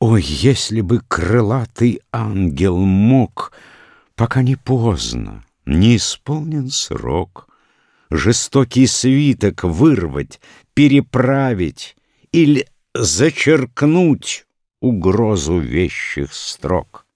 О, если бы крылатый ангел мог, Пока не поздно, не исполнен срок, Жестокий свиток вырвать, переправить Или зачеркнуть угрозу вещих строк.